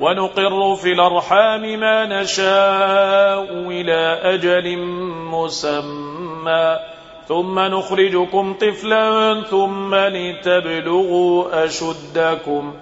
ونقر في الأرحام ما نشاء إلى أجل مسمى. ثم نخرجكم طفلا ثم لتبلغوا أشدكم.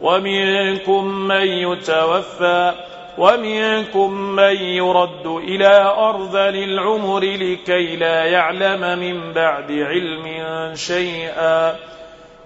ومنكم من يتوفى ومنكم من يرد إلى أرض للعمر لكي لا يعلم من بعد علم شيئا.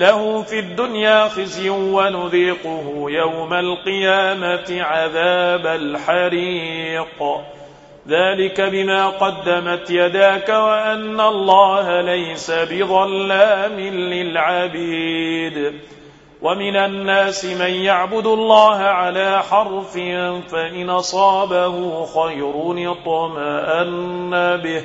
له في الدنيا خزي ونذيقه يوم القيامة عذاب الحريق. ذلك بما قدمت يداك وأن الله ليس بظلام للعبيد. ومن الناس من يعبد الله على حرف فإن صابه خير اطمأن به.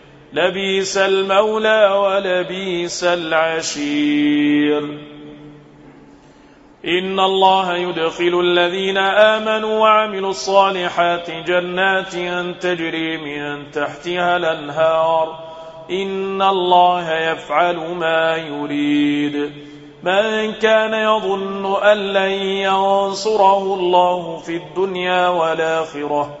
لبيس المولى ولبيس العشير. إن الله يدخل الذين آمنوا وعملوا الصالحات جنات أن تجري من تحتها الأنهار. إن الله يفعل ما يريد. من كان يظن أن لن ينصره الله في الدنيا والآخرة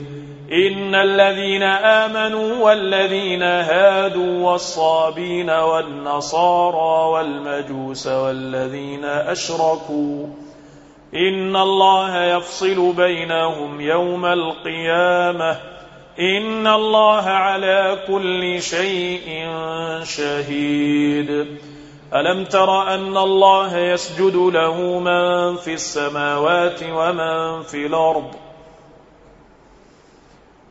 إن الذين آمنوا والذين هادوا والصابين والنصارى والمجوس والذين أشركوا إن الله يفصل بينهم يوم القيامة إن الله على كل شيء شهيد ألم تر أن الله يسجد له من في السماوات ومن في الأرض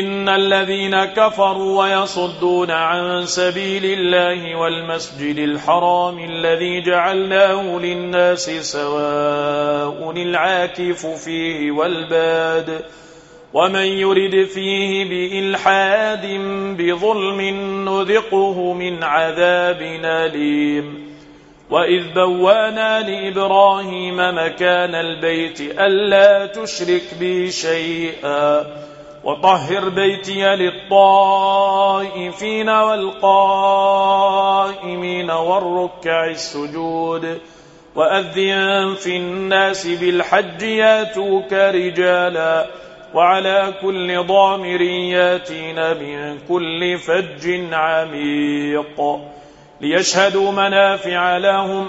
إن الذين كفروا ويصدون عن سبيل الله والمسجد الحرام الذي جعلناه للناس سواء العاكف فيه والباد ومن يرد فيه بإلحاد بظلم نذقه من عذاب أليم وإذ بوانا لإبراهيم مكان البيت ألا تشرك بي شيئا وطهر بيتي للطائفين والقائمين والركع السجود وأذن في الناس بالحج ياتوك رجالا وعلى كل ضامر ياتين من كل فج عميق ليشهدوا منافع لهم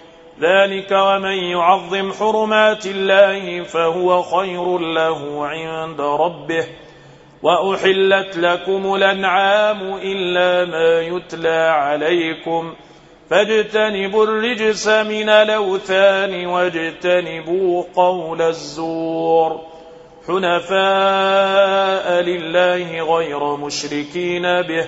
ذلك ومن يعظم حرمات الله فهو خير له عند ربه وأحلت لكم الأنعام إلا ما يتلى عليكم فاجتنبوا الرجس من لوثان واجتنبوا قول الزور حنفاء لله غير مشركين به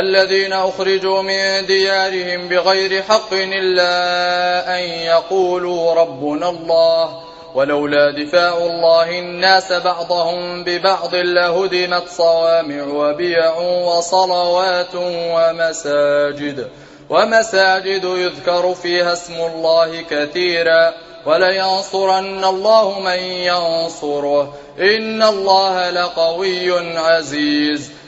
الذين أخرجوا من ديارهم بغير حق إلا أن يقولوا ربنا الله ولولا دفاع الله الناس بعضهم ببعض لهدمت صوامع وبيع وصلوات ومساجد ومساجد يذكر فيها اسم الله كثيرا ولينصرن الله من ينصره إن الله لقوي عزيز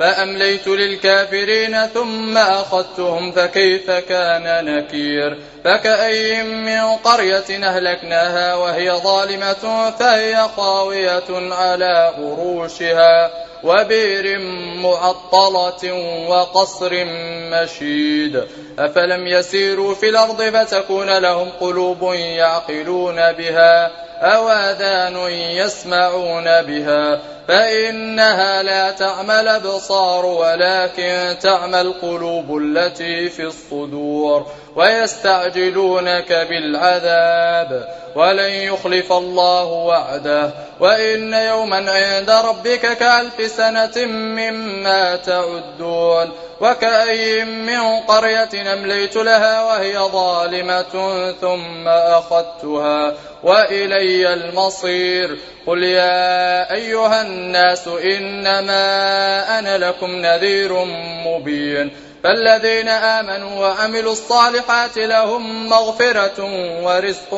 فأمليت للكافرين ثم أخذتهم فكيف كان نكير؟ فكأي من قرية أهلكناها وهي ظالمة فهي خاوية على غروشها وبير معطلة وقصر مشيد. أفلم يسيروا في الأرض فتكون لهم قلوب يعقلون بها أو آذان يسمعون بها فإنها لا تعمى الأبصار ولكن تعمى القلوب التي في الصدور ويستعجلونك بالعذاب ولن يخلف الله وعده وإن يوما عند ربك كألف سنة مما تعدون وكأي من قرية أمليت لها وهي ظالمة ثم أخذتها وإلي المصير قل يا أيها الناس الناس إنما أنا لكم نذير مبين فالذين آمنوا وأملوا الصالحات لهم مغفرة ورزق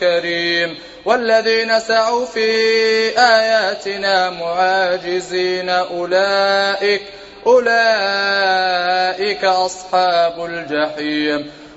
كريم والذين سعوا في آياتنا معاجزين أولئك, أولئك أصحاب الجحيم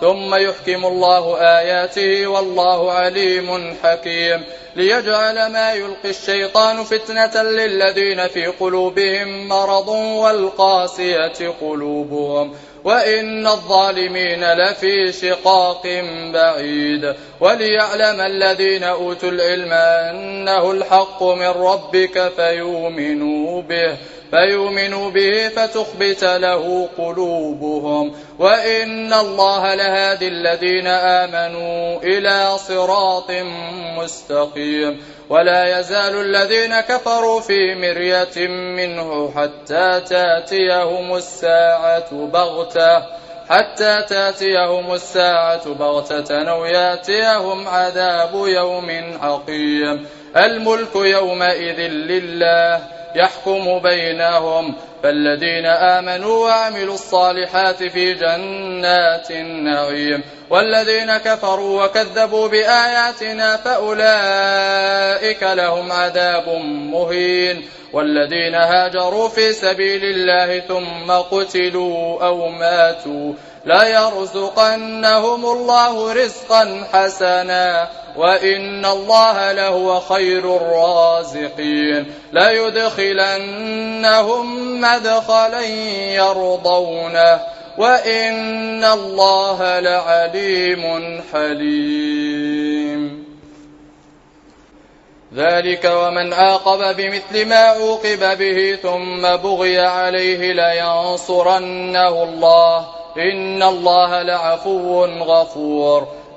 ثم يحكم الله آياته والله عليم حكيم. ليجعل ما يلقي الشيطان فتنة للذين في قلوبهم مرض والقاسية قلوبهم. وإن الظالمين لفي شقاق بعيد. وليعلم الذين أوتوا العلم أنه الحق من ربك فيؤمنوا به. فيؤمنوا به فتخبت له قلوبهم وإن الله لهادي الذين آمنوا إلى صراط مستقيم ولا يزال الذين كفروا في مرية منه حتى تاتيهم الساعة بغتة حتى تاتيهم الساعة بغتة أو ياتيهم عذاب يوم عقيم الملك يومئذ لله يحكم بينهم فالذين آمنوا وعملوا الصالحات في جنات النعيم والذين كفروا وكذبوا بآياتنا فأولئك لهم عذاب مهين والذين هاجروا في سبيل الله ثم قتلوا أو ماتوا لا يرزقنهم الله رزقا حسنا. وإن الله لهو خير الرازقين لا مدخلا يرضونه وإن الله لعليم حليم ذلك ومن آقب بمثل ما أوقب به ثم بغي عليه لينصرنه الله إن الله لعفو غفور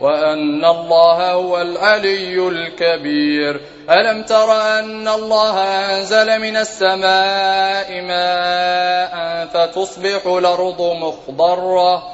وأن الله هو العلي الكبير ألم تر أن الله أنزل من السماء ماء فتصبح الأرض مخضرة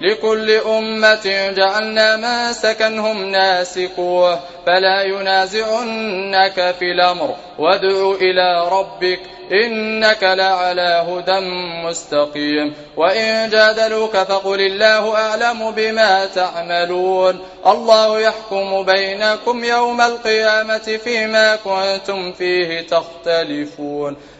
لكل أمة جعلنا ما سكنهم ناسقوه فلا ينازعنك في الأمر. وادع إلى ربك إنك لعلى هدى مستقيم. وإن جادلوك فقل الله أعلم بما تعملون. الله يحكم بينكم يوم القيامة فيما كنتم فيه تختلفون.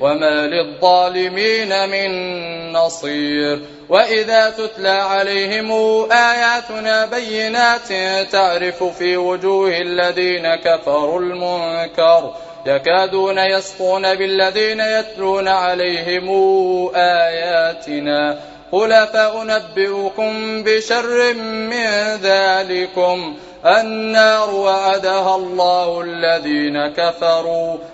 وما للظالمين من نصير وإذا تتلى عليهم آياتنا بينات تعرف في وجوه الذين كفروا المنكر يكادون يسقون بالذين يتلون عليهم آياتنا قل فأنبئكم بشر من ذلكم النار وعدها الله الذين كفروا